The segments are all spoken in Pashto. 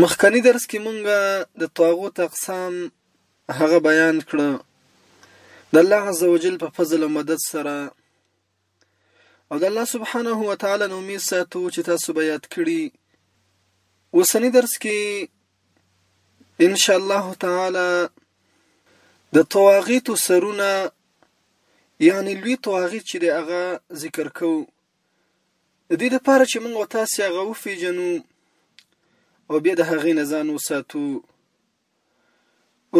مخکني درس کې مونږه د طاغوت اقسام هغه بیان کړو د الله عزوجل په فضل او مدد سره او د الله سبحانه و تعالی نو می ساتو چې تاسو به یاد کړی وسنی درس کې ان شاء الله تعالی د طواغیت سرونه یعنی لوی طواغیت چې هغه ذکر کو د دې لپاره چې موږ او تاسې هغه وپېژنو او بیا د هغې نه ځان وساتو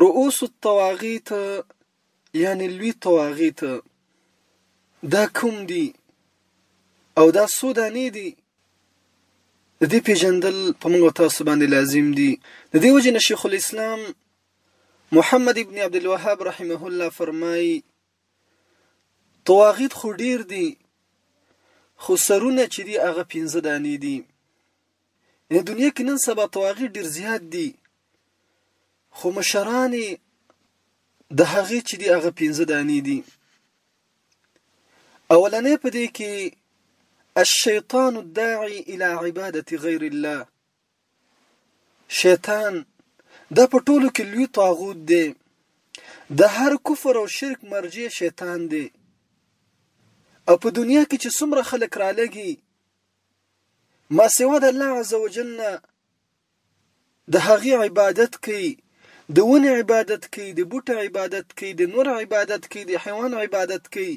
رؤوس الطواغیت یعنې لوی طواغیت دا کوم دي او دا څو دانې دي د دې پېژندل په موږ او تاسو باندې لازم دي د دې وجې نه شیخ الاسلام محمد ابن عبدالوهاب رحمه الله فرمایي طواغیت خو ډیر دي خو سرونه چې دي هغه پنځه دانې دي یعنی دنیا کې نن سبا طواغیت ډیر زیات دي خو مشران د هغه چې دي هغه پنځه دانې دي اولنې په دې کې الشیطان الداعي الى عباده غیر الله شیطان دا په ټولو کې لوی طاغوت دی د هر کفر او شرک مرجع شیطان دی او په دنیا کې چې څومره خلک را لګي ما سوا د الله عزوجل نه د هغې عبادت کوي د ونې عبادت کوي د بوټه عبادت کوي د نور عبادت کوي د حیوان عبادت کوي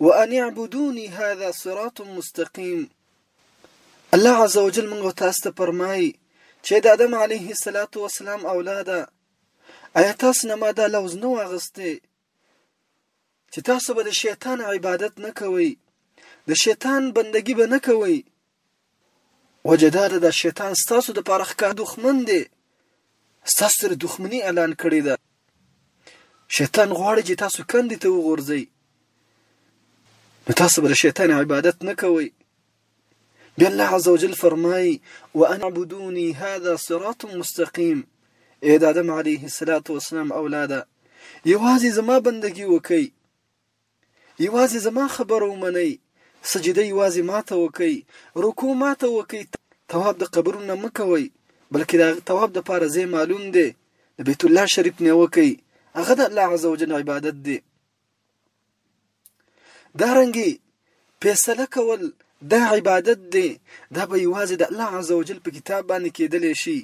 وان اعبدوني هذا صراط مستقيم الله عز وجل موږ تاسو ته فرمایي چې د آدم علیه السلام اولاده ایا تاسو نه ما دا لوز نه واغستې چې تاسو به د شیطان عبادت نه کوئ د شیطان بندگی به نه کوئ وجه دا ده دا شیطان ستاسو د پاره ښکار دښمن دی ستاسو سره دښمنی اعلان کړې ده شیطان غواړي چې تاسو کندې ته وغورځي نو تاسو به د شیطان عبادت نه کوئ بیا الله عز وجل فرمایي وان اعبدوني هذا صراط مستقیم ای د آدم علیه السلام اولاده یوازې زما بندګي وکړئ یوازې زما خبره ومنئ، سجده یوازې ما ته وکړئ، رکوع ما ته وکړئ، طواف د قبرونو نه مه کوئ، بلکې د هغه طواف لپاره ځای معلوم دی، د بیت الله شریف نه وکړئ، هغه د الله عزوجل عبادت دی. دارنګې فیصله کول دا عبادت دی، دا به یوازې د الله عزوجل په کتاب باندې کېدلی شي،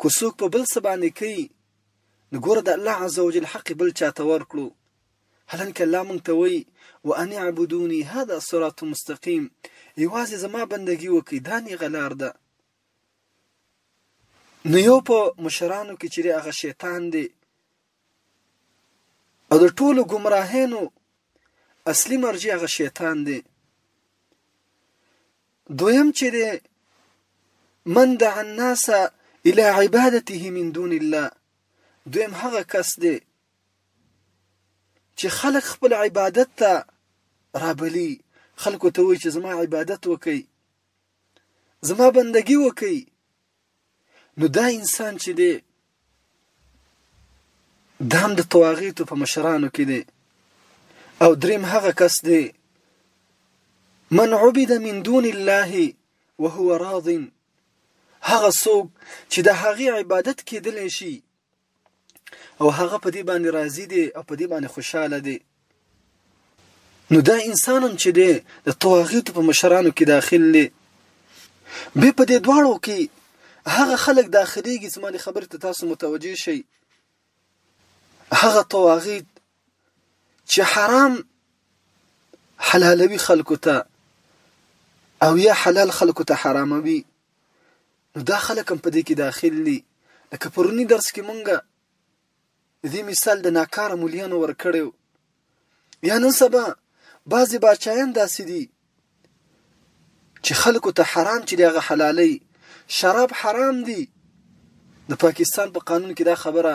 که څوک په بل څه باندې کوي، نو ګوره د الله عز وجل حق بل چاته ورکړو هلنکه الله مونږ ته وایي وان اعبدوني هذا صراط مستقیم یوازې زما بندگی وکړي دا نیغه لار ده نو یو په مشرانو کې چې هغه شیطان دی او د ټولو ګمراهانو اصلي مرجع هغه شیطان دی دویم چې دی من دعا الناس الى عبادته من دون الله دویم هغه کس دی چې خلک خپل عبادت ته رابلی خلکو ته وایي چې زما عبادت وکړي زما بندگی وکړي نو دا انسان چې دی دا هم د طواغیتو په مشرانو کې دی او دریم هغه کس دی من عبد من دون الله وهو راض هغه څوک چې د هغې عبادت کېدلی شي او هغه په دې باندې راضي دی او په دې باندې خوشاله دی نو دا انسان هم چې دی د طواغیتو په مشرانو کې داخل دی به په دې دواړو کې هغه خلک داخليږي چې مالي خبرې ته تاسو متوجي شي هغه طواغیت چې حرام حلالوي خلکو ته او یا حلال خلکو ته حراموي نو دا خلک هم په دې کې داخل دي لکه پرونی درس کې مونږ د دې مثال د ناکاره مليانو ورکړی یا نن سبا بعضې باچایان داسې دي چې خلکو ته حرام چې د هغه حلالۍ شراب حرام دي د پاکستان په قانون کې دا خبره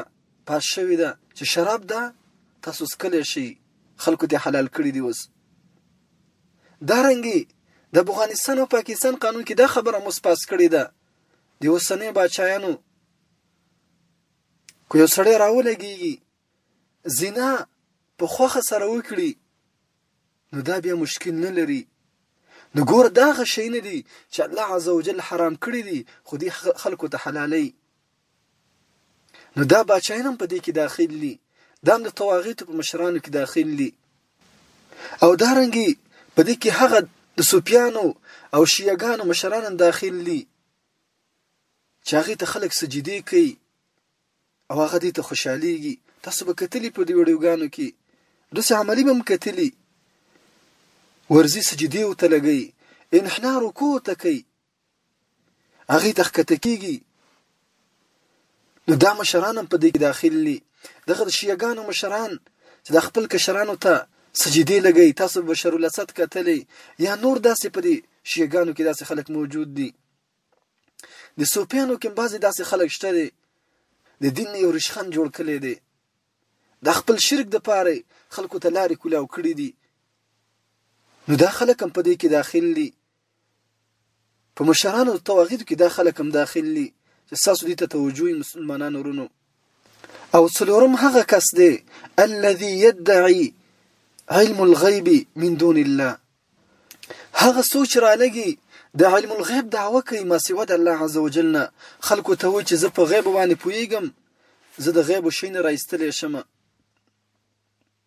پاس شوی ده چې شراب ده تاسو سکلی شي خلکو دې حلال کړي دي اوس دا رنګي د افغانستان او پاکستان قانون کې دا خبره مو سپاس کړې ده د اوسنۍ بچایانو کو یو سړی راولګيږي زنا په خوخه سره وکړي نو دا بیا مشکل نه لري نو ګور دا غشي نه دي چې الله عزوجل حرام کړی دي خو دې خلکو ته حلالي نو دا باچاین هم په دې کې داخل دي دا هم د طواغیتو په مشرانو کې داخل دي او دا رنګي په دې کې هغه د سوپیانو او شیعګانو مشران هم داخل دي چې هغه ته خلک سجدي کوي او هغه دې ته خوشحاليږي تاسو به کتلی په دې ویډیوګانو کې دوسه عملی به مکتلی ورزي سجدي او تلګي انحنا رکوع ته کوي هغه ته ښکته کیږي نو دا مشران هم په دې کې داخل دي دغه شیعاګانو مشران چې د خپل کشرانو ته سجدي لګي تاسو بشر الاسد کتلې یا نور داسې په دې شیعاګانو کې داسې خلک موجود دي د سوپیانو کې بعضې داسې خلک شته دي د دین یو رشخند جوړ کړی دی د خپل شرک د پاره خلکو ته لارې کولاو کړې دي نو دا خلک هم په دې کې داخل دي په مشرانو او تواغیدو کې دا خلک هم داخل دي چې تاسو دې ته توجه مسلمانانو ورونو او څلورم هغه کس دی الذي يدعي علم الغيب من دون الله هغه سوچ را لګي د علم الغيب دعوه کوي ما سوا د الله عز وجل نه خلکو ته و چې زه په غیب باندې پوهیږم زه د غیب شي نه راستلې شمه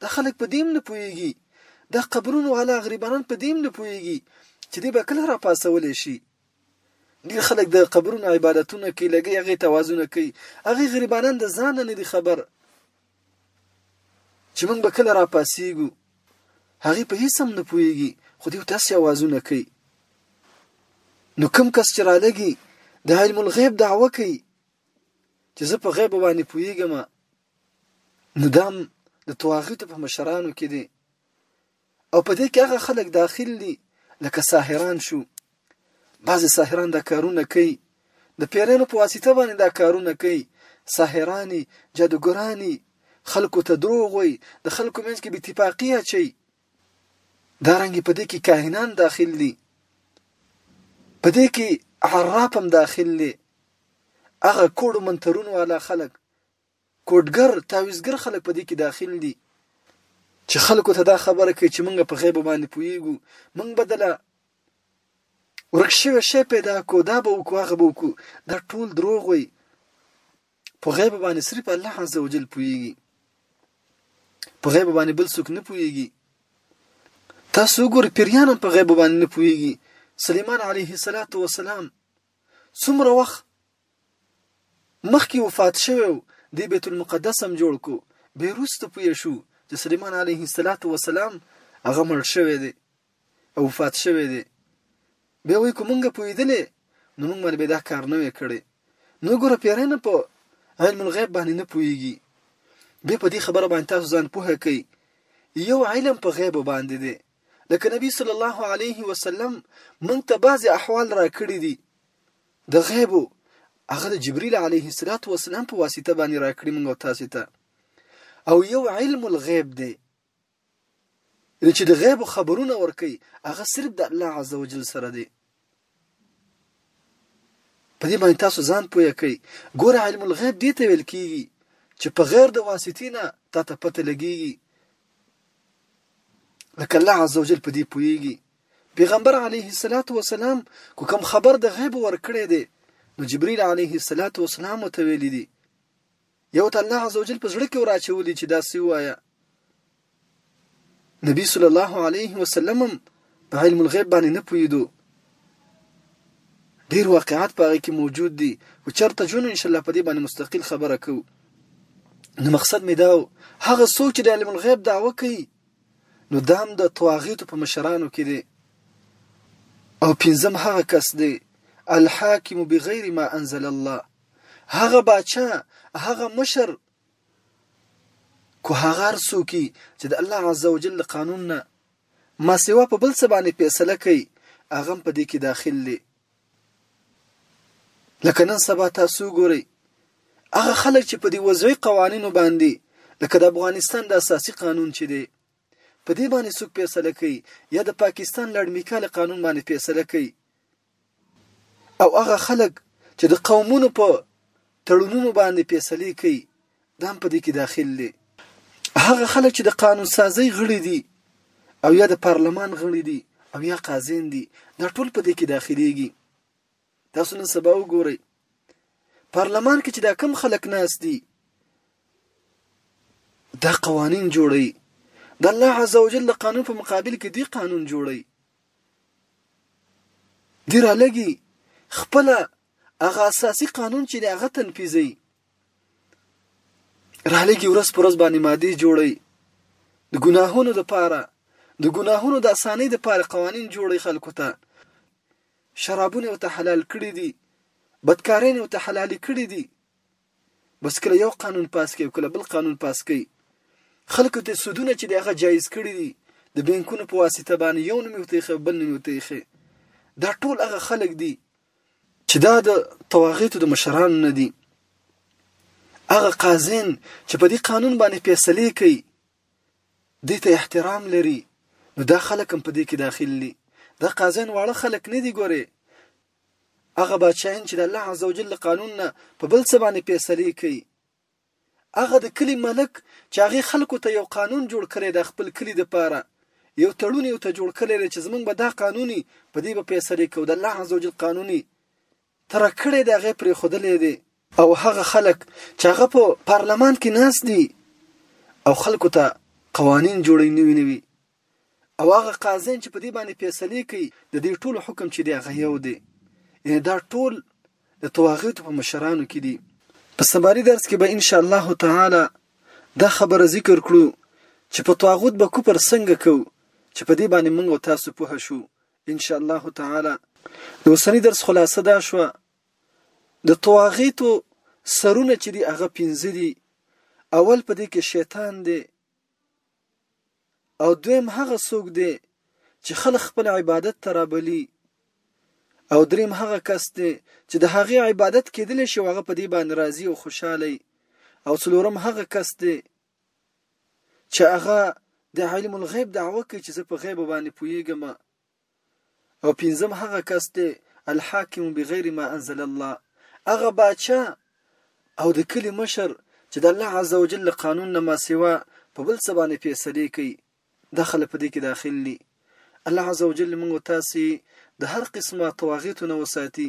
دا خلک په دې هم نه پوهېږي، دا قبرونو والا غریبانان په دې هم نه پوهېږي چې دی به کله راپاڅولی شي. ډېر خلک د قبرونو عبادتونه کوي، لږۍ هغې ته اوازونه کوي، هغه غریبانان د ځانه نه دي خبر چې موږ به کله راپاڅېږو، هغوی په هېڅ هم نه پوهېږي، خو دوی داسې اوازونه کوي. نو کوم کس چې رالږي د علم الغیب دعوه کوي چې زه په غیب باندې پوهېږم، نو دا هم د طواغیتو په مشرانو کې دی او په دې کې هغه خلک داخل دي لکه ساحران شو بعضې ساحران دا کارونه کوي د پیرانو په واسطه باندې دا کارونه کوي ساحرانی جادوګرانی خلکو ته دروغ وي د خلکو منځ کې بتفاقی اچي دا رنګ په دې کې کاهنان داخل دي په دې کې عراف هم داخل دي هغه کوډ منترون والا خلک کوډګر، تعویذګر خلک په دې کې داخل دي چې خلکو ته دا خبره کوي چې موږ په غیبو باندې پوهیږو، موږ به دله ورک شوی شی پیدا کړو، دا به وکړو، هغه به وکړو، دا ټول دروغ وایي، په غیبو باندې صرف الله عزوجل پوهیږي، په غیبو باندې بل څوک نه پوهیږي. تاسو وګورئ پیریان هم په غیبو باندې نه پوهیږي، سلیمان علیه السلام څومره وخت مخکې وفات شوی و دی بیت المقدس هم جوړ کو به روسته پوه شو چې سلیمان علیه السلام هغه مړ شوی دی او وفات شوی دی به وای کومنګ پویدلې نو موږ باندې به دا کار نه وکړي نو ګوره پیرې نه په علم الغیب باندې نه پویږي به په دې خبره باندې تاسو ځان پوهه کوي یو علم په غیب باندې دی لکه نبی صلی الله علیه وسلم مونږ ته بعضې احوال راکړي دي د غیبو هغه د جبريل عليه الصلاه والسلام په واسطه باندې راکړي موږ او تاسو ته او یو علم الغیب دی چې د غیب خبرونه ورکي هغه صرف د الله عزوجل سره دی په دې باندې تاسو ځان پوهه کړئ ګوره علم الغیب دې ته ویل کیږي چې په غیر د واسطې نه تا ته پته لګیږي لکه الله عزوجل په دې پوهیږي پیغمبر علیه الصلاۃ والسلام کو کوم خبر د غیب ورکړی دی نو جبرئیل علیه الصلاۃ والسلام ته ویل دي یو ته الله عزوجل په زړه کې ور اچولي چې داسې ووایه نبی صلی الله علیه وسلم هم په علم الغیب باندې نه پوهېدو ډېر واقعات په هغه کې موجود دي خو چېرته جون انشاءالله په دې باندې مستقل خبره کوو نو مقصد مې دا و هغه څوک چې د علم الغیب دعوه کوي نو دا هم د طواغیتو په مشرانو کې دی او پنځم هغه کس دی الحاکم بغیر ما انزل الله هغه باچا هغه مشر کو هغه هر څوک چې د الله عزوجل د قانون نه ما سوا په بل څه باندې فیصله کوي هغه په دې کې داخل دي لکه نن سبا تاسو ګورئ هغه خلک چې په دې وضعي قوانینو باندې لکه د افغانستان د اساسي قانون چې دی په دې باندې څوک فیصله کوي یا د پاکستان لړمیکاله قانون باندې فیصله کوي او هغه خلک چې د قومونو په تړونونو باندې فیصلې کوي دا هم په دې کې داخل دي هغه خلک چې د قانون سازۍ غړي دي او یا د پارلمان غړي دي او یا قاضین دي دا ټول په دې کې داخليږي تاسو نن سبا وګورئ پارلمان کې چې دا کم خلک ناس دي دا قوانين جوړي د الله عزوجل قانون په مقابل کې دی قانون جوړي دي رالږي خپل هغه اساسي قانون چې دی هغه تنفیذوي رالږي ورځ پر ورځ باندې مادي جوړي د ګناهونو د پاره د ګناهونو د اسانۍ د پاره قوانين جوړي خلکو ته شرابونه ته حلال کړی دي بدکارین ته حلال کړی دي بس کله یو قانون پاس کوي کله بل قانون پاس کوي خلکو ته سودونه چې دغه جایز کړی دي د بانکونو په واسطه باندې یو نوم یو تیخه بل نوم یو تیخه دا ټول هغه خلک دي چې دا د تواغیتو د مشران نه دي هغه قاضین چې په دې قانون باندې فیصله کوي دې ته احترام لري نو دا خلک هم په دې کې داخل دي دا قاضین واړه خلک نه دي ګوري هغه بادشاهین چې د الله عزوجل له قانون نه په بل څه باندې فیصلې کوي هغه د کلی ملک چې هغه خلکو ته یو قانون جوړ کړی د خپل کلی د پاره یو تړون یو ته جوړ کړی چې زمونږ به دا قانوني په دې به فیصلې کوو د الله عزوجل قانوني تر کړی د هغه پرې خودلې دي او هغه خلک چې هغه په پارلمان کې ناس دي او خلکو ته قوانين جوړي نوي نوي او هغه قاضین چې په دې باندې فیصلې کوي د دې ټولو حکم چې دی هغه یو دی یعنی دا ټول د تواغیتو په مشرانو کې دي په سباري درس کې به ان شاء الله تعالی دا خبره ذکر کړو چې په تواغوت به کوپر څنګه کو چې په دې باندې موږ تاسو پوه شو ان شاء الله تعالی د اوسنی درس خلاصه دا شو د تواغیتو سرونه چې دی هغه پنځه دي اول په دې کې شیطان دی او دویم هغه څوک دی چې خلک خپل عبادت ته رابلی او دریم هغه کس دی چې د هغې عبادت کېدلی شي هغه په دې باندې راضي او خوشحالی او څلورم هغه کس دی چې هغه د علم الغیب دعوه کوي چې زه په غیب باندې پوهېږم او پنځم هغه کس دی الحاکم بغیر ما انزل الله هغه باچا او د کلی مشر چې د الله عزوجل له قانون نه ما سوا په بل څه باندې فیصلې کوي دا خلک په دې کې داخل دي الله عزوجل موږ تاسو د هر قسمه طواغیتو نه وساتي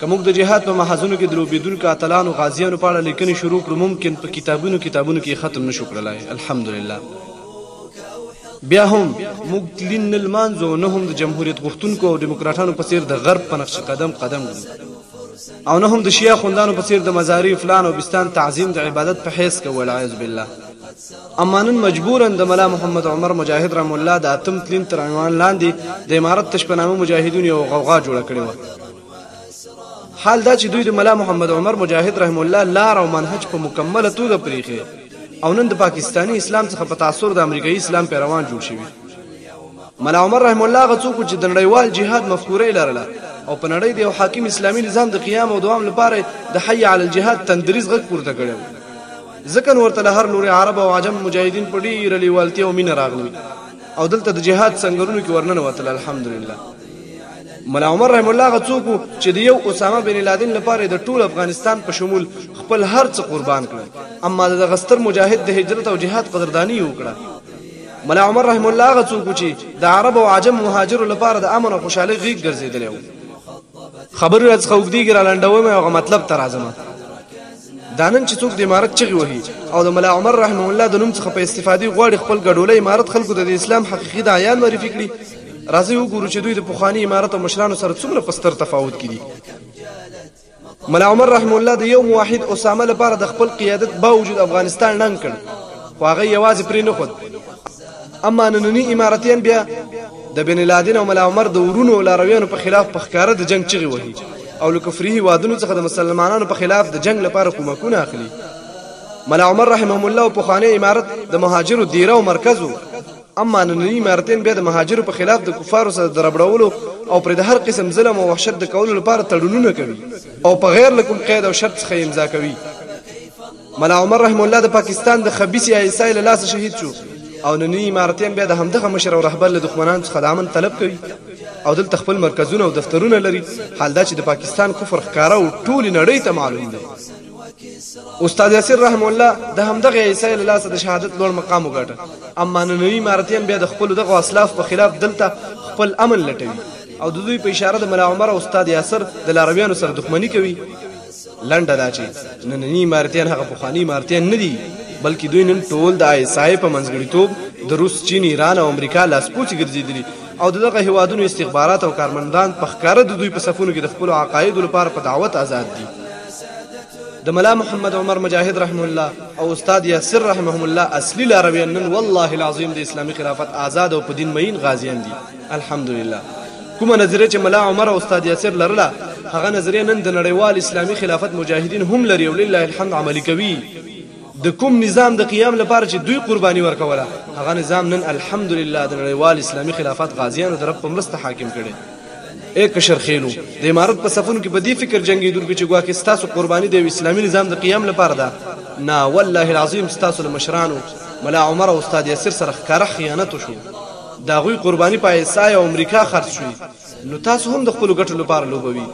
که موږ د جهاد په محاذونو کې د لوبېدونکو اتلانو، غازیانو په اړه لیکنې شروع کړو، ممکن په کتابونو کتابونو کې یې ختم نه شو کړلای. الحمدلله! بیا هم، موږ تلین نه لمانځو او نه هم د جمهوریت غوښتونکو او ډیموکراټانو په څېر د غرب په نقش قدم قدم ږدو او نه هم د شیعه اخوندانو په څېر د مزاري، فلان او بستان تعظیم د عبادت په حیث کوو، العیاذ بالله! امانن مجبورا د ملا محمد عمر مجاهد رحم الله د اتم تلین تر عنوان لاندې د امارت تش په نامه مجاهدون یو غوغا جوړه کړې وه حال دا چې دوی د ملا محمد عمر مجاهد رحم الله لار او منهج په مکمله توګه پریخي او نن د پاکستاني اسلام څخه په تاثر د امریکایي اسلام پیروان جوړ شوي ملا عمر رحم الله هغه څوک چې د نړیوال جهاد مفکوره یې لرله او په نړۍ د یو حاکم اسلامي نظام د قیام او دوام لپاره د حي علی الجهاد تندریز غږ پورته کړی ځکه نو ورته له هر لوري عرب او عجم مجاهدین په ډېره لیوالتیا او مینه راغلي او دلته د جهاد سنګرونو کې ورننوتل الحمدلله ملا عمر رحم الله هغه څوک چې د یو اسامه بن لادن لپاره د ټول افغانستان په شمول خپل هر څه قربان کړل اما د غستر مجاهد د هجرت او جهاد قدردانی وکړه ملا عمر رحم الله هغه څوک چې د عرب او عجم مهاجرو لپاره د امن او خوشحالي غیږ ګرځېدلی و خبرې راڅخه اوږدېږي را لنډوم او هغه مطلب ته راځم دا نن چې څوک د امارت چغې وهي او د ملا عمر رحمه الله د نوم څخه په استفادې غواړي خپل ګډولی امارت خلکو ته د اسلام حقیقي داعیان معرفي کړي راځئ وګورو چې دوی د پخواني امارت او مشرانو سره څومره په ستر تفاوت کې دي ملا عمر رحمه الله د یو موحد اسامه لپاره د خپل قیادت باوجود افغانستان ړنګ کړ خو هغه یوازې پرې نه خود اما ننني امارتیان بیا د بن لادن او ملا عمر د ورونو او لارویانو په خلاف په ښکاره د جنګ چغې وهي او له کفري هیوادونو څخه د مسلمانانو په خلاف د جنګ لپاره کومکونه اخلي ملا عمر رحمهم الله او پخوانی امارت د مهاجرو دیره او مرکز و اما ننني امارتین بیا د مهاجرو په خلاف د کفارو سره د ربړولو او پر د هر قسم ظلم او وحشت د کولو لپاره تړونونه کوي او په غیر له کوم قید او شرط څخه امضا کوي ملا عمر رحمه الله د پاکستان د خبیثې آی ایس آی له لاسه شهید شو او نني امارتیان بیا د همدغه مشر او رهبر له دښمنانو څخه د امن طلب کوي او دلته خپل مرکزونه او دفترونه لري حال دا چې د پاکستان کفر ښکاره او ټولې نړۍ ته معلوم دی. استاد یاسر رحمه الله د همدغه آی ایس آی له لاسه د شهادت لوړ مقام وګاټه اما نني امارتیان بیا د خپلو دغو اسلاف په خلاف دلته خپل امن لټوي او د دوی په اشاره د ملا عمر او استاد یاسر د لارویانو سره دښمني کوي. لنډه دا چې ننني امارتیان هغه پخواني امارتیان نه دي، بلکې دوی نن ټول د آی اس آی په منځګړیتوب د روس، چین، ایران او امریکا لاسپوڅي ګرځېدلي او د دغه هېوادونو استخبارات او کارمندان په ښکاره د دوی په صفونو کې د خپلو عقایدو لپاره په دعوت ازاد دي. د ملا محمد عمر مجاهد رحمه الله او استاد یاسر رحمهم الله اصلي لارویان نن والله العظیم د اسلامي خلافت ازاد او په دین مئین غازیان دي. الحمدلله کومه نظریه چې ملا عمر او استاد یاسر لرله هغه نظریه نن د نړیوال اسلامي خلافت مجاهدین هم لري او لله الحمد عملي کوي د کوم نظام د قیام لپاره چې دوی قرباني ورکوله هغه نظام نن الحمدلله د نړیوال اسلامي خلافت غازیانو د رب په مرسته حاکم کړي اے کشر خېلو د امارت په صفونو کې په دې فکر جنگیدونکو چې ګواکې ستاسو قرباني د اسلامي نظام د قیام لپاره ده نه والله العظیم ستاسو له مشرانو ملا عمر او استاد یاسر سره ښکاره خیانت وشو د هغوی قرباني په آی اس آی او امریکا خرڅ شوي نو تاسو هم د خپلو ګټو لپاره لوبوي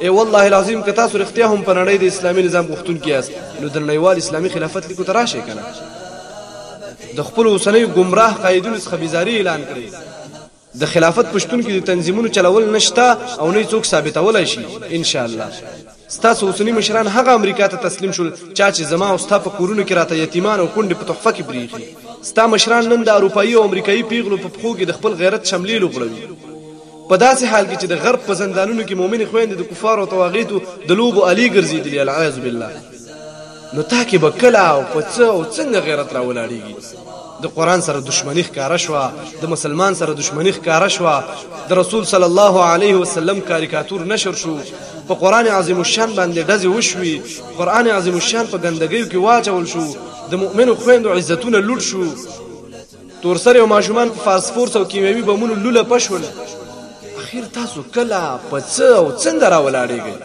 ای والله العظیم که تاسو رښتیا هم په نړۍ د اسلامي نظام غوښتونکي یاست نو د نړیوال اسلامي خلافت لیکو ته راشئ کنه د خپل اوسنۍ گمراه قائدینو څخه بیزاری اعلان کړئ د خلافت پښتون کې د تنظیمونو چلول نشته او نه څوک ثابتولای شي ان شاء الله ستاسو اوسني مشران هغه امریکا ته تسلیم شول چا چې زما او ستا په کورونو کې راته یتیمان او کونډې په تحفه کې بریښي ستا مشران نن د اروپایي او امریکایي پیغلو په پښو کې د خپل غیرت شملې لوغړوي په داسې حال کې چې د غرب په زندانونو کې مؤمنې خویندې د کفارو او طواغیتو د لوبو الې ګرځېدلي العیاذ بالله نو تا کې به کله او په څه او څنګه غیرت راولاړیږي؟ د قرآن سره دښمني ښکاره شوه، د مسلمان سره دښمني ښکاره شوه، د رسول صلی الله علیه وسلم کاریکاتور نشر شو، په قرآن عظیم الشان باندې ډزې وشوي، قرآن عظیم الشان په ګندګیو کې واچول شو، د مؤمنو خویندو عزتونه لوټ شو. تورسرې او ماشومان په فاس فورس او کیمیاوي بمونو لوله په شول اخر تاسو کله په څه او څنګه راولاړېږئ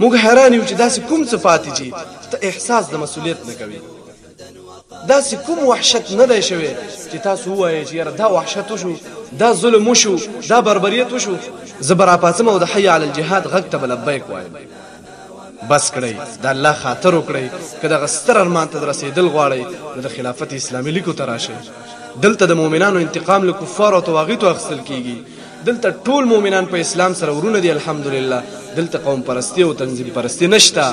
موږ حیران یو چې داسې کوم څه پاتې چې ته احساس د مسولیت نه کوي داسې کوم وحشت نه دی شوی چې تاسو ووایئ چې یاره دا وحشت وشو دا ظلم وشو دا بربریت وشو زه به راپاڅم او د حی علی الجهاد غږ ته به لبیک وایم بس کړئ د الله خاطر وکړئ که دغه ستر ارمان ته درسیدل غواړئ نو د خلافت اسلامي لیکو ته راشئ دلته د مؤمنانو انتقام له کفار او طواغیتو اخستل کیږي دلته ټول مؤمنان په اسلام سره ورونه دي الحمدلله دلته قوم پرستی او تنظیم پرستی نشته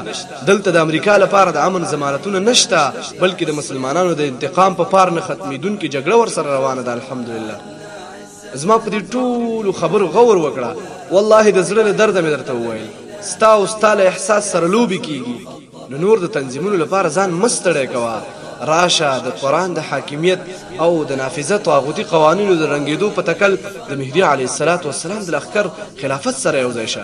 دلته د امریکا لپاره د امن ضمانتونه نشته بلکې د مسلمانانو د انتقام په پار نه ختمیدونکې جګړه ورسره روانه ده الحمدلله زما په دې ټولو خبرو غور وکړه والله د زړه له درده مې درته وویل ستا او ستا له احساس سره لوبې کیږي نو نور د تنظیمونو لپاره ځان مه ستړی کوه راشه د قرآن د حاکمیت او د نافذه طاغوتي قوانینو د رنګېدو په تکل د مهدي علیه السلام د لښکر خلافت سره یو ځای شه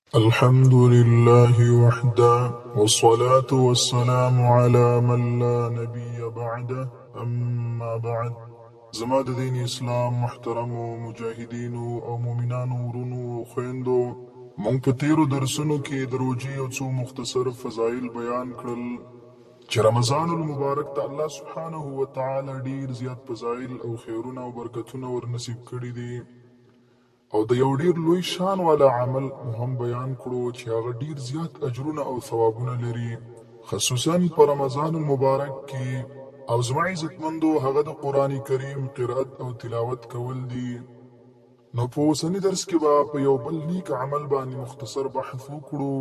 الحمدلله وحده والصلاة والسلام على من لا نبي بعده اما بعد زما د دین اسلام محترمو مجاهدینو او مؤمنانو ورونو او خویندو مونږ په تیرو درسونو کې د روژې یو څو مختصر فضایل بیان کړل چې رمضان المبارک ته الله سبحانه وتعالی ډیر زیات فضایل او خیرونه او برکتونه ورنصیب کړي دي او د یو ډیر لوی شان والا عمل مو هم بیان کړو چې هغه ډیر زیات اجرونه او ثوابونه لري خصوصاً په رمضان المبارک کې او زما عزتمندو هغه د قرآن کریم قرأت او تلاوت کول دي نو په اوسني درس کې به په یو بل نیک عمل باندې مختصر بحث وکړو.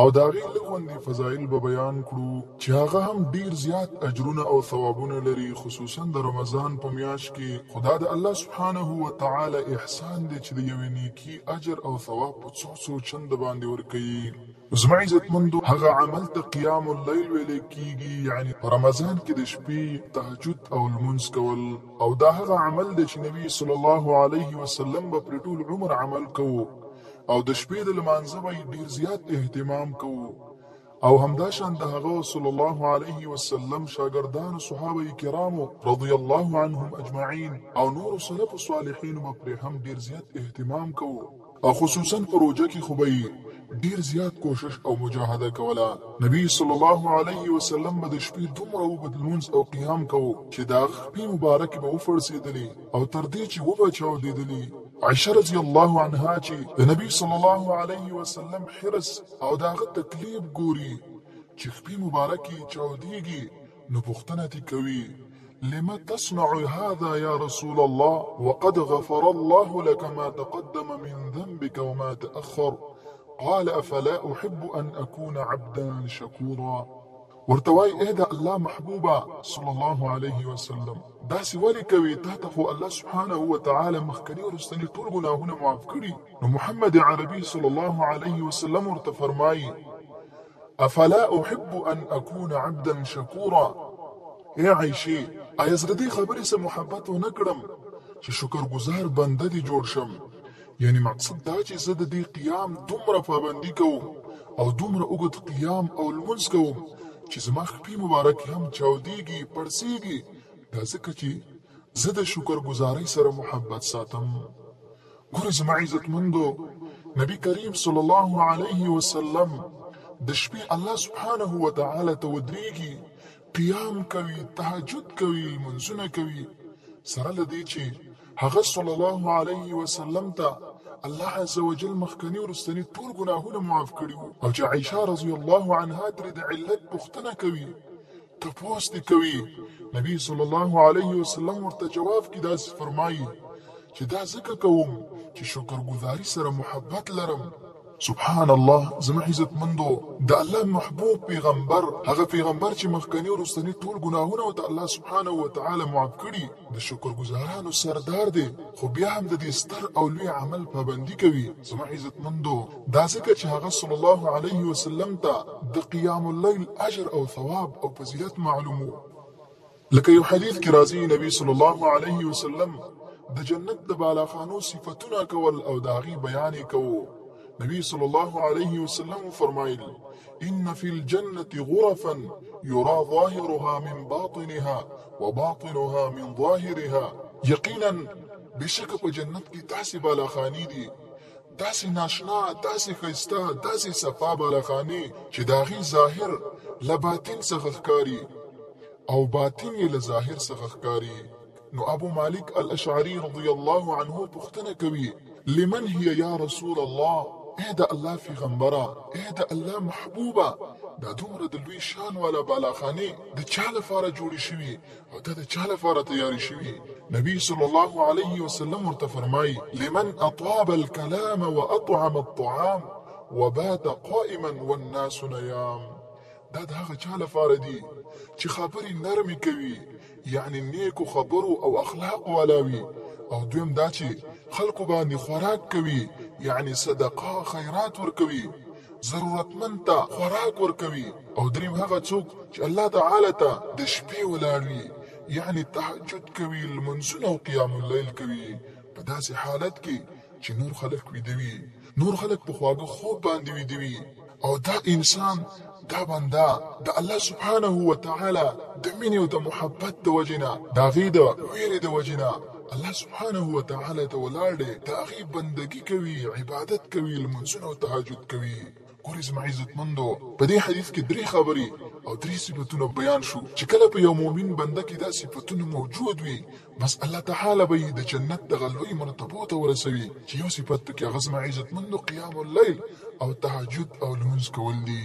او د هغې لږ غوندې فضائل به بیان کړو چې هغه هم ډیر زیات اجرونه او ثوابونه لري خصوصاً د رمضان په میاشت کې خو دا د الله سبحانه وتعالی احسان دی چې د یوې نیکي اجر او ثواب په څو څو چنده باندې ورکوي. نو زما عزتمندو هغه عمل ته قیام اللیل ویل کیږي یعنې په رمضان کې د شپې تهجد او لمونځ کول او دا هغه عمل دی چې نبي صلی الله علیه وسلم به پرې ټول عمر عمل کوو او د شپې د لمانځه به یې ډېر زیات اهتمام کوو او همداشان د هغه صلی الله علیه وسلم شاګردانو صحابه کرامو رضی الله عنهم اجمعین او نورو سلفو صالحینو به پرې هم ډېر زیات اهتمام کوو او خصوصا په روژه کې خو به یې ډېر زیات کوشش او مجاهده کوله. نبي صلی الله علیه وسلم به د شپې دومره اوږد لمونځ او قیام کوو چې د هغه خپې مبارکې به وپړسېدلې او تر دې چې وبه چاودېدلې عائشه رضی الله عنها چې د نبی صلی الله علیه وسلم حرس او داغه تکلیف ګوري چې خپې مبارکې چاودېږي نو پوښتنه تې کوي لم تصنع هذا یا رسول الله وقد غفر الله لك ما تقدم من ذنبك وما تأخر قال افلا احب ان اكون عبدا شكورا ورته وایي، اې د الله محبوبه صلی الله علیه وسلم! داسې ولې کوې، تا ته خو الله سبحانه وتعالی مخکني او وروستني ټول ګناهونه معاف کړي. نو محمد عربي صلی الله علیه وسلم ورته فرمایي، افلا احب ان اکون عبدا شکورا، اې عایشې! ایا زه د دې خبرې څخه محبت ونه کړم چې شکرګزار بنده دې جوړ شم؟ یعنی مقصد دا چی زه ددی قیام دومره پابندی کوم او دومره اوږد قیام او لمونځ کوم چی زما خپی مبارکی هم چاودیږی پړسیږی دا ځکه چی زه د شکر ګزاری سره محبت ساتم ګوره زما عزتمندو نبی کریم صلی الله علیه وسلم د شپې الله سبحانه وتعالی ته ودریږي قیام کوي تهجد کوي لمنځونه کوي سره لدی چې هغه صلی الله علیه وسلم ته الله عزوجل مخکني ورستني ټول ګناهونه معاف کړي وو او چې عائشه رضی الله عنها ترې د علت پوښتنه کوي تپوس دې کوي نبی صلی الله علیه وسلم ورته جواب کې داسې فرمایي چې دا ځکه کوم چې شکرګزاري سره محبت لرم سبحان الله زموږ عزتمندو د الله محبوب پیغمبر هغه پیغمبر چې مخکنی او وروستنی ټول ګناهونه ورته الله سبحانه وتعالی معاف کړي د شکرګزارانو سردار دی خو بیا هم د دې ستر او لوی عمل پابندي کوي زموږ عزتمندو دا ځکه چې هغه صلی الله علیه وسلم ته د قیام اللیل اجر او ثواب او فضیلت معلوم وو لکه یو حدیث کې راځي نبی صلی الله علیه وسلم د جنت د بالاخانو صفتونه کول او د هغې بیان یې کوو نبی صلی الله علیه وسلم فرمایل ان فی الجنة غرفا یرا ظاهرها من باطنها وباطنها من ظاهرها یقینا بشک په جنت کې داسې بالاخانې دي داسې ناشنا، داسې ښایسته، داسې صفا بالخانې چې د هغې ظاهر له باطن څخه ښکاري او باطن یې له ظاهر څخه ښکاري، نو ابو مالک الاشعري رضي الله عنه پوښتنه کوي، لمن هي یا رسول الله، ای د الله فیغمبره، ای د الله محبوبه، دا دومره د لوی شان والا بالاخانې د چا لپاره جوړې شوي؟ او ته د چا لپاره تیاری شوی نبی صلی الله علیه وسلم ورته فرمایي لمن اطاب الكلام واطعم الطعام وبات قائما والناس نيام دا د هغه چا لپاره دي چې خبرې نرمې کوي یعنی نیکو خبرو او اخلاق والا وي او دویم دا چې خلکو باندې خوراک کوي یعنی صدقه خیرات ورکوي ضرورتمند ته خوراک ورکوي او دریم هغه څوک چې الله تعالی ته د شپې ولاړ وي یعنې تهجد کوي لمونځونه او قیام اللیل کوي په داسې حالت کې چې نور خلک ویده وي نور خلک په خواږه خوب باندې ویده وي او دا انسان دا بنده د الله سبحانه وتعالی د مینې او د محبت د وجې نه د هغې د ویرې د وجې نه الله سبحانه و تعالی ته ولاړ دی د هغه بندگی کوي عبادت کوي لمونځونه او تهجد کوي ګورې زما عزتمندو په دې حدیث کې درې خبرې او درې صفتونه بیان شو چې کله په یو مؤمن بنده کې دا صفتونه موجود وي بس الله تعالی به د جنت د غلوي مرتبو ته ورسوي چې یو صفت پکې هغه زما عزتمندو قیام اللیل او تهجد او لمونځ کول دي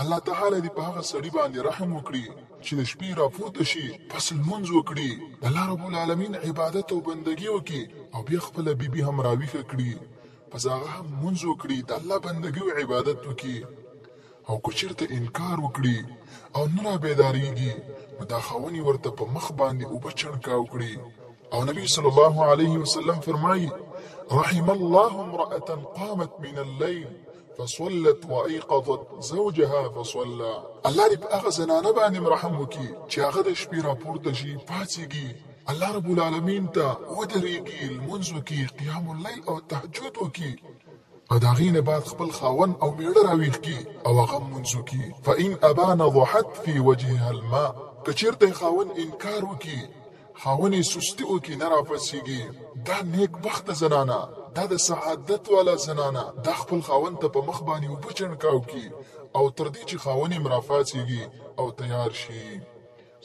الله تعالی دې په هغه سړي باندې رحم وکړي چې د شپې راپورته شي، پس لمونځ وکړي، د الله رب العالمين عبادت او بندګي وکړي او بيا خپله بي بي هم راويښه کړي، پس هغه هم لمونځ وکړي، د الله بندګي او عبادت وکړي او که چېرته انکار وکړي او نه رابيداريږي نو دا خاوند يې ورته په مخ باندې اوبه چڼکاو کړي او نبي صلی الله عليه وسلم فرمايي، رحم الله امرأة قامت من الليل فصلت وایقظت زوجها فصلی. الله دې په هغه زنانه باندې هم رحم وکړي چې هغه د شپې راپورته شي، پاڅېږي، الله رب العالمین ته ودرېږي، لمونځ وکړي، قیام اللیل او تهجد وکړي او د هغې نه بعد خپل خاوند او مېړه راویښ کړي او هغه هم لمونځ وکړي، فإن ابا نضحت فی وجهها الماء که چېرته یې خاوند انکار وکړي هاونې سستی وکي نه راپسیږي دا نیک بخت زنانه دا د سعادت والا زنانه دا خپل خاون ته په مخ باندې وبو چنکاو کی او تر دې چې خاون یې مرافاسیږي او تیار شي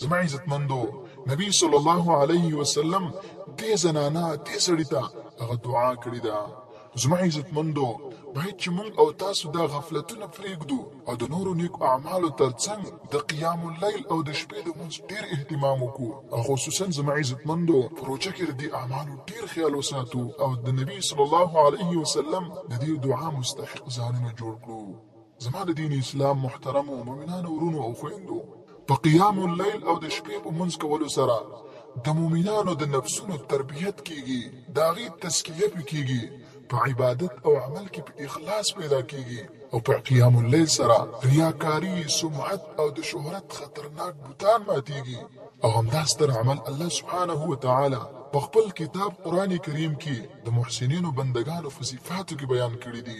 زما عزتمندو نبی صلی الله علیه وسلم دې زنانه دې سړی ته هغه دعا کړې ده زما عزتمندو، باید چې موږ او تاسو دا غفلتونه پرېږدو او د نورو نېکو اعمالو تر څنګ د قیام اللیل او د شپې د لمونځ ډېر اهتمام وکړو او خصوصاً زما عزتمندو په روژه کې د دې اعمالو ډېر خیال وساتو او د نبي صلی الله علیه وسلم د دې دعا مستحق ځانونه جوړ کړو. زما د دین اسلام محترم او مؤمنانو ورونو او خويندو په قیام اللیل او د شپې په منځ کولو سره د مؤمنانو د نفسونو تربیت کیږي دا غي تزکیه پی کیږي په عبادت او عمل کې په اخلاص پیدا کیږي او په قیام اللیل سره ریاکاری سمعت او د شهرت خطرناک بوتان ماتیږي او همدا ستر عمل الله سبحانه وتعالی په خپل کتاب قران کریم کې د محسنینو بندگانو فصفاتو کې بیان کړی دی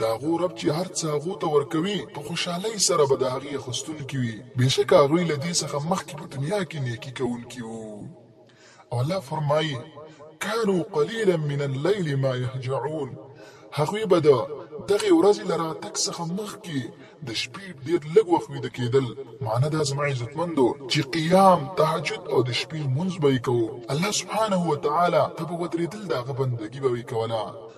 د هغو رب چې هر څه هغو ته ورکوي په خوشحالۍ سره به د هغې اخستونکي وي، بېشکه هغوی له دې څخه مخکې په دنیا کې نېکي کوونکي وو. او الله فرمایي، کانو قلیلا من اللیل ما یهجعون، هغوی به د، دغې ورځې، له راتګ څخه مخکې د شپې ډېر لږ وخت ویده کېدل. معنی دا زما عزتمندو چې قیام، تهجد، او د شپې لمونځ به یې کوو، الله سبحانه وتعالی ته به ودرېدل د هغه بندګي به یې کوله.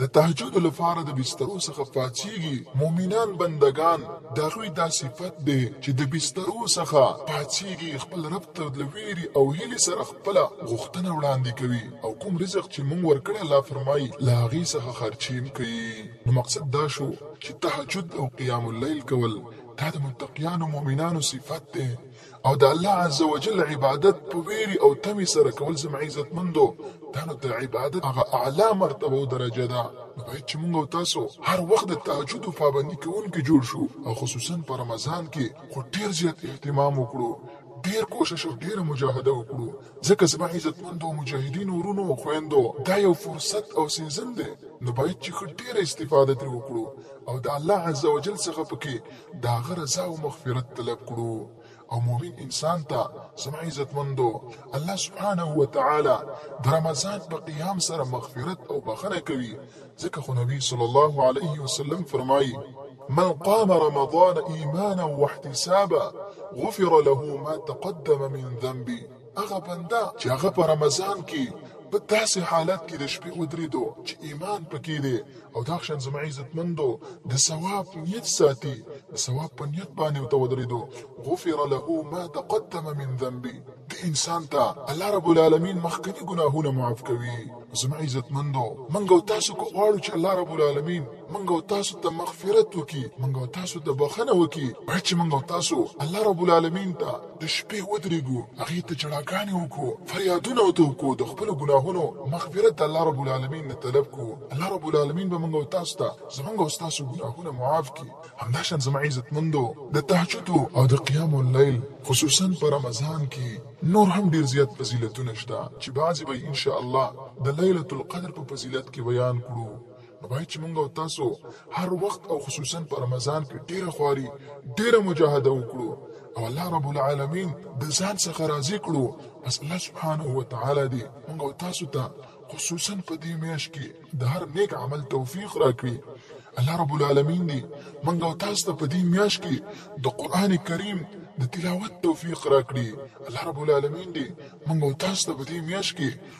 د تهجد لپاره د بسترو څخه پاڅیږي، مؤمنان بندګان د هغوی دا صفت دی چې د بسترو څخه پاڅیږي، خپل رب ته له ویرې او هیلې سره خپله غوښتنه وړاندې کوي او کوم رزق چې مونږ ورکړی الله فرمایي له هغې څخه خرچې هم کوي، نو مقصد دا شو چې تهجد او قیام اللیل کول دا د متقیانو مؤمنانو صفت دی. او د الله عز وجل عبادت په ویری او تمی سره کول زم عزت مندو دا نو د عبادت هغه اعلی مرتبه او درجه ده نو باید چې مونږ او تاسو هر وخت د تهجد پابندی کوونکي جوړ شو او خصوصا په رمضان کې خو ډیر زیات اهتمام وکړو ډیر کوشش او ډیره مجاهده وکړو ځکه زما عزتمندو مجاهدینو ورونو او خویندو دا یو فرصت او سیزن دی نو باید چې ښه ډیره استفاده ترې وکړو او د الله عزوجل څخه پکې د هغه رضا او مغفرت طلب کړو او مؤمن انسان ته زما عزتمندو الله سبحانه و تعالی د رمضان په قیام سره مغفرت او بخنه کوي ځکه خو نبی صلی الله علیه وسلم فرمایي من قام رمضان ایمانا واحتسابا غفر له ما تقدم من ذنبي هغه بنده چې هغه په رمضان کې په داسې حالت کې د شپې ودرېدو چې ایمان پکې دی او داخشان زما عزت مندو د ثواب نیت ساتي د ثواب په نیت باندې او تودریدو غفر له ما تقدم من ذنبي د انسان ته الله رب العالمین مخکنی ګناهونه معاف کوي زما عزت مندو منګو تاسو کو غواړو چې الله رب العالمین منګو تاسو ته مغفرت وکي منګو تاسو ته بخنه وکي چې منګو تاسو الله رب العالمین ته د شپې ودرېږو، هغې ته ژړاګانې وکړو، فریادونه ورته وکړو، د خپلو ګناهونو مغفرت د الله رب العالمین نه طلب کړو، الله رب العالمین به موږ او تاسو ته زموږ او ستاسو ګناهونه معاف کړي. همداشان زما عزتمندو! د تهجد او د قیام اللیل خصوصاً په رمضان کې نور هم ډېر زیات فضیلتونه شته چې بعضې به یې ان شاءالله د لیلة القدر په فضیلت کې بیان کړو. وایي چې موږ او تاسو هر وخت او خصوصا په رمضان کې ډیره خواري ډیره مجاهده وکړو او الله رب العالمین د ځان څخه راضي کړو بس الله سبحانه و تعالی دې موږ او تاسو ته خصوصا په دې میاشت کې د هر نیک عمل توفیق راکړي الله رب العالمین دې موږ او تاسو ته په دې میاشت کې د قران کریم د تلاوت توفیق راکړي الله رب العالمین دې موږ او تاسو ته په دې میاشت کې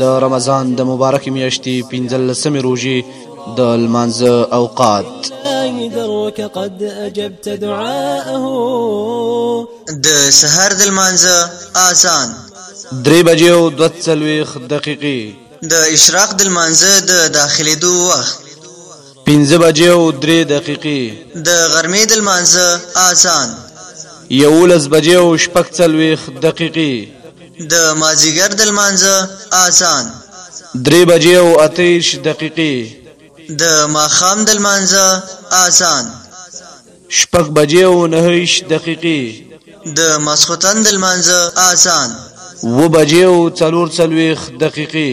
د رمضان د مبارک میاشتې پنځلسمې روژې د لمانځه اوقات د سهار د لمانځه اذان درې بجې او دوه څلوېښت دقیقې د اشراق د لمانځه د داخلېدو وخت پنځه بجې او درې دقیقې. د غرمې د لمانځه آذان. یوولس بجې او شپږ څلوېښت دقیقې. د مازیګر د لمانځه آذان. درې بجې او اته عیشت دقیقې. د ماښام د لمانځه آذان. شپږ بجې او نهه عیشت دقیقې. د ماسخوتن د لمانځه آذان. اووه بجې او څلور څلوېښت دقیقې.